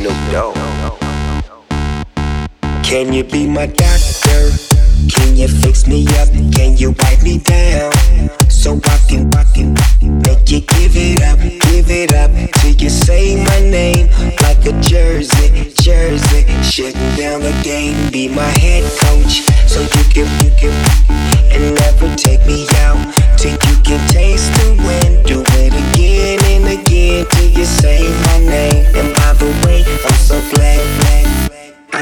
Snoop Dogg. Can you be my doctor? Can you fix me up? Can you wipe me down?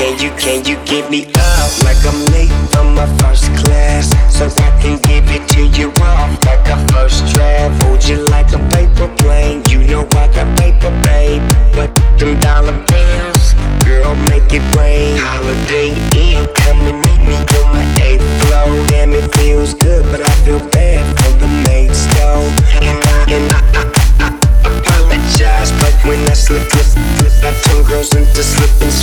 Can you, can you give me up like I'm late from my first class? So I can give it to you off like a first draft. Hold you like a paper plane. You know I got paper, babe. But them dollar bills, girl, make it rain. Holiday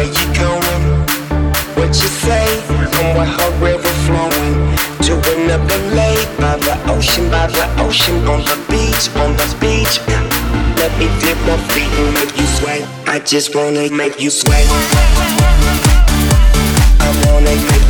Where you going? What you say? I'm with her river flowing to another lake by the ocean, by the ocean, on the beach, on the beach. Let me dip my feet and make you sweat. I just wanna make you sweat. I wanna make